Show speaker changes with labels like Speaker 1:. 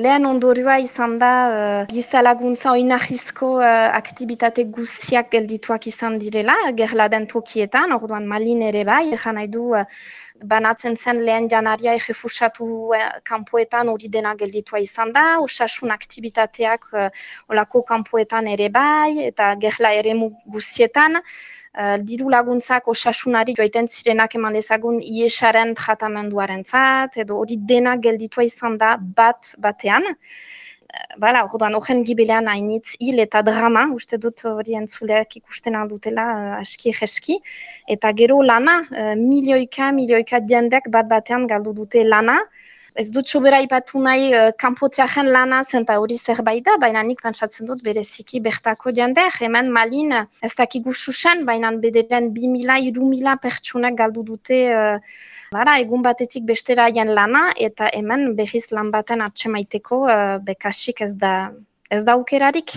Speaker 1: Lehen ondorioa izan da uh, giza laguntza oinahizko uh, aktivitate guztiak geldituak izan direla, gerladen tokietan, orduan malin ere bai, egan nahi du uh, banatzen zen lehen janaria egefusatu uh, kanpoetan hori dena gelditua izan da, osasun aktivitateak uh, olako kanpoetan ere bai, eta gerla ere guztietan, Uh, diru laguntzak osasunari joiten zirenak eman dezagun iesaren tratamenduaren zat, edo hori dena gelditua izan da bat batean. Uh, bala, orduan, horren gibilean hainitz hil eta drama, uste dut hori entzuleak ikusten aldutela uh, aski egeski. Eta gero lana, uh, milioika, milioika diendek bat batean galdu dute lana, Ez dut sobera ipatu nahi uh, kanpotiaren lana zenta hori zerbait da, baina nik pentsatzen dut bereziki bertako jende, hemen malin ez dakigu susen, baina bederen bi mila, iru galdu dute uh, bara, egun batetik bestera lana, eta hemen berriz lan baten atxemaiteko uh, bekasik ez da, ez da ukerarik.